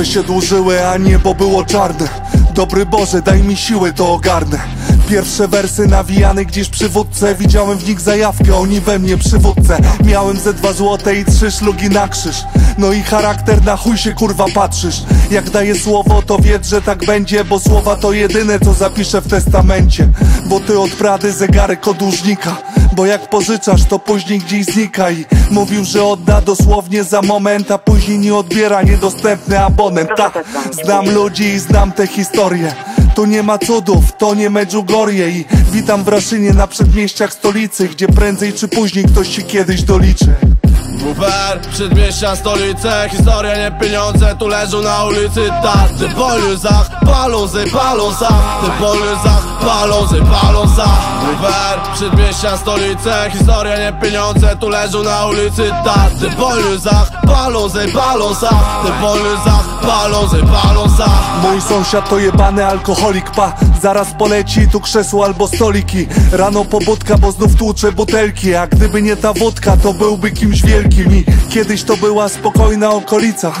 Noce się dłużyły, a niebo było czarne. Dobry Boże, daj mi siły, to ogarnę. Pierwsze wersy nawijane gdzieś przy wódce Widziałem w nich zajawkę, oni we mnie przywódcę Miałem ze dwa złote i trzy szlugi na krzyż. No i charakter na chuj się kurwa patrzysz. Jak daję słowo to wiedz, że tak będzie Bo słowa to jedyne co zapiszę w testamencie. Bo ty od Prady zegarek od dłużnika Bo jak pożyczasz to później gdzieś znika I mówił, że odda dosłownie za moment A później nie odbiera niedostępny abonent. Ta, znam ludzi i znam te historie. To nie ma cudów, to nie Medjugorje. I witam w Raszynie na przedmieściach stolicy Gdzie prędzej czy później ktoś ci kiedyś doliczy. Uber, przedmieścia, stolice Historia, nie pieniądze, tu leżą na ulicy. Ta, ty poluzach, palą ze palą za Ty poluzach, palą ze palą za przedmieścia, stolice Historia, nie pieniądze, tu leżą na ulicy. Ta, ty poluzach, palą ze palą za Ty poluzach, palą ze palą Mój sąsiad to jebany alkoholik, pa. Zaraz poleci tu krzesło albo stoliki. Rano pobudka, bo znów tłucze butelki. A gdyby nie ta wódka, to byłby kimś wielkim. I kiedyś to była spokojna okolica.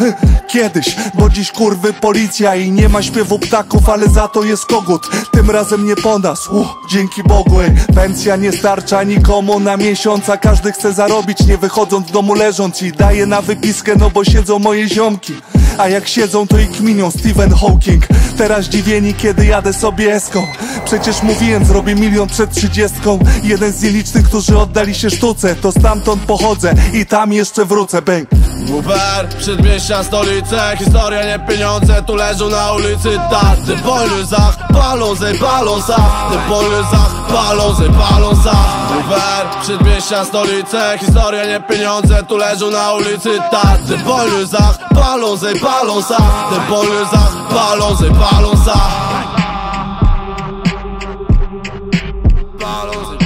Kiedyś, bo dziś kurwy policja I nie ma śpiewu ptaków, ale za to jest kogut. Tym razem nie po nas, uh, dzięki Bogu ej. Pensja nie starcza nikomu na miesiąc A każdy chce zarobić, nie wychodząc w domu leżąc I daje na wypiskę, no bo siedzą moje ziomki. A jak siedzą to i kminią Stephen Hawking. Teraz dziwieni kiedy jadę sobie eską. Przecież mówiłem zrobię milion przed trzydziestką. Jeden z nielicznych, którzy oddali się sztuce To stamtąd pochodzę i tam jeszcze wrócę Bang WBR, przedmieścia, stolice Historia, nie pieniądze, tu leżą na ulicy. Tak, ty wojny zach, palą ze balonsa Ty wojny zach, palą ze balonsa WBR, przedmieścia, stolice Historia, nie pieniądze, tu leżą na ulicy. Tak, ty wojny zach, palą ze balonsa Ty wojny zach, palą ze balonsa Balonsa